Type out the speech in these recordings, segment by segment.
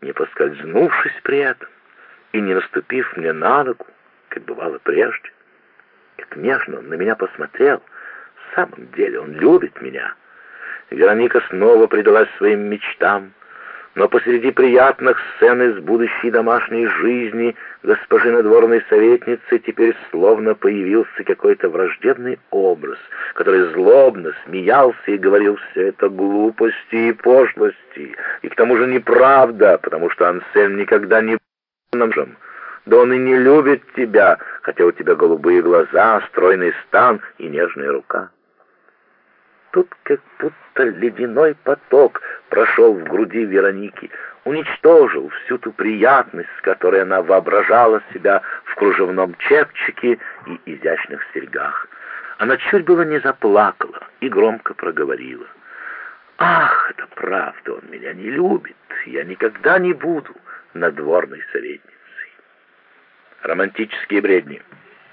не поскользнувшись при этом и не наступив мне на ногу, как бывало прежде. Как нежно он на меня посмотрел. В самом деле он любит меня. Вероника снова предалась своим мечтам, но посреди приятных сцен из будущей домашней жизни госпожи надворной советницы теперь словно появился какой-то враждебный образ, который злобно смеялся и говорил все это глупости и пошлости, и к тому же неправда, потому что Ансельм никогда не был же. Да он и не любит тебя, хотя у тебя голубые глаза, стройный стан и нежная рука. Тут как будто ледяной поток прошел в груди Вероники, уничтожил всю ту приятность, с которой она воображала себя в кружевном чепчике и изящных серьгах. Она чуть было не заплакала и громко проговорила. «Ах, это правда, он меня не любит, я никогда не буду надворной советницей». Романтические бредни.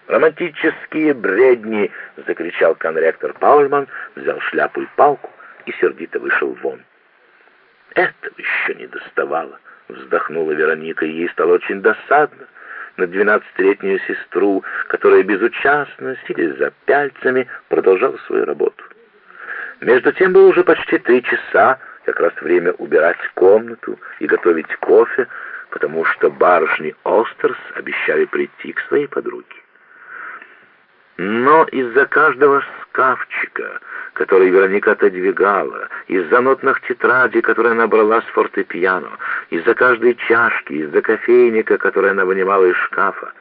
«Романтические бредни!» — закричал конректор Паульман, взял шляпу и палку и сердито вышел вон. «Этого еще не доставало!» — вздохнула Вероника, и ей стало очень досадно на двенадцатилетнюю сестру, которая безучастно, сидя за пяльцами, продолжала свою работу. Между тем было уже почти три часа, как раз время убирать комнату и готовить кофе, потому что барышни Остерс обещали прийти к своей подруге. Но из-за каждого шкафчика, который Вероника отодвигала, из-за нотных тетрадей, которые она брала с фортепиано, из-за каждой чашки, из-за кофейника, который она вынимала из шкафа,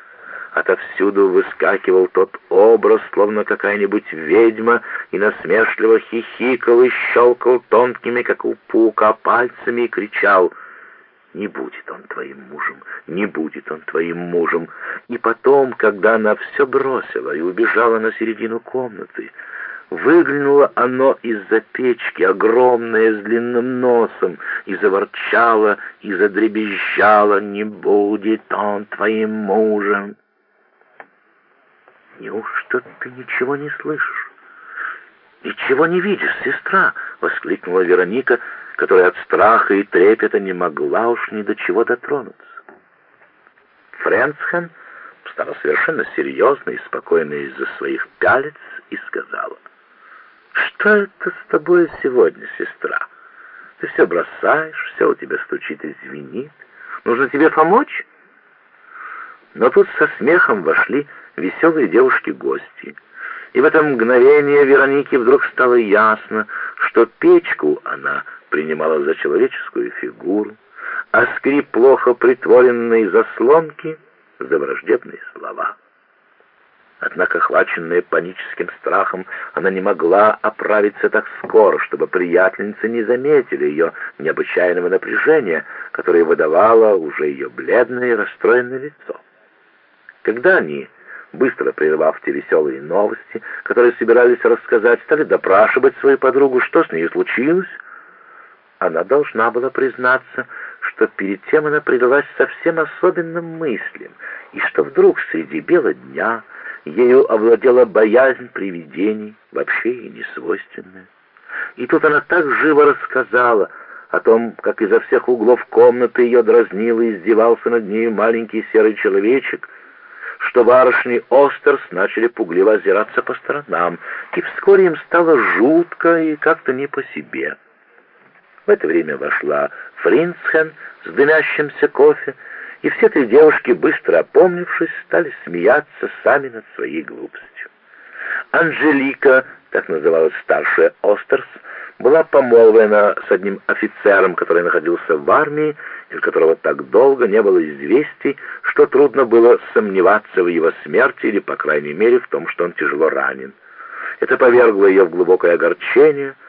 отовсюду выскакивал тот образ, словно какая-нибудь ведьма, и насмешливо хихикал и щелкал тонкими, как у паука, пальцами и кричал — не будет он твоим мужем, не будет он твоим мужем. И потом, когда она все бросила и убежала на середину комнаты, выглянуло оно из-за печки, огромное, с длинным носом, и заворчало, и задребезжало, не будет он твоим мужем. «Неужто ты ничего не слышишь? Ничего не видишь, сестра?» — воскликнула Вероника, — которая от страха и трепета не могла уж ни до чего дотронуться. Френцхен стала совершенно серьезной и спокойной из-за своих пялец и сказала, «Что это с тобой сегодня, сестра? Ты все бросаешь, все у тебя стучит и звенит. Нужно тебе помочь?» Но тут со смехом вошли веселые девушки-гости, и в это мгновение Веронике вдруг стало ясно, что печку она принимала за человеческую фигуру, а скрип плохо притворенной заслонки за враждебные слова. Однако, охваченная паническим страхом, она не могла оправиться так скоро, чтобы приятельницы не заметили ее необычайного напряжения, которое выдавало уже ее бледное и расстроенное лицо. Когда они, быстро прервав те веселые новости, которые собирались рассказать, стали допрашивать свою подругу, что с ней случилось, она должна была признаться, что перед тем она предалась совсем особенным мыслям, и что вдруг среди бела дня ею овладела боязнь привидений, вообще ей не свойственная. И тут она так живо рассказала о том, как изо всех углов комнаты ее дразнил и издевался над ней маленький серый человечек, что барышни Остерс начали пугливо озираться по сторонам, и вскоре им стало жутко и как-то не по себе. В это время вошла Фринцхен с дымящимся кофе, и все три девушки, быстро опомнившись, стали смеяться сами над своей глупостью. Анжелика, так называлась старшая Остерс, была помолвлена с одним офицером, который находился в армии, из которого так долго не было известий, что трудно было сомневаться в его смерти или, по крайней мере, в том, что он тяжело ранен. Это повергло ее в глубокое огорчение —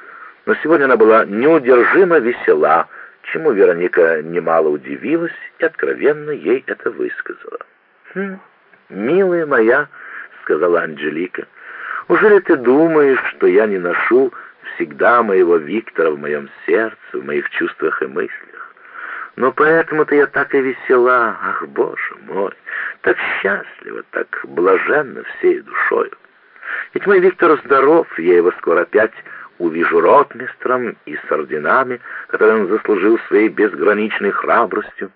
но сегодня она была неудержимо весела, чему Вероника немало удивилась и откровенно ей это высказала. «Хм, милая моя», — сказала Анжелика, — «ужели ты думаешь, что я не ношу всегда моего Виктора в моем сердце, в моих чувствах и мыслях? Но поэтому-то я так и весела, ах, Боже мой, так счастлива, так блаженна всей душою. Ведь мой Виктор здоров, я его скоро опять увижу ротмистром и с орденами, которые он заслужил своей безграничной храбростью.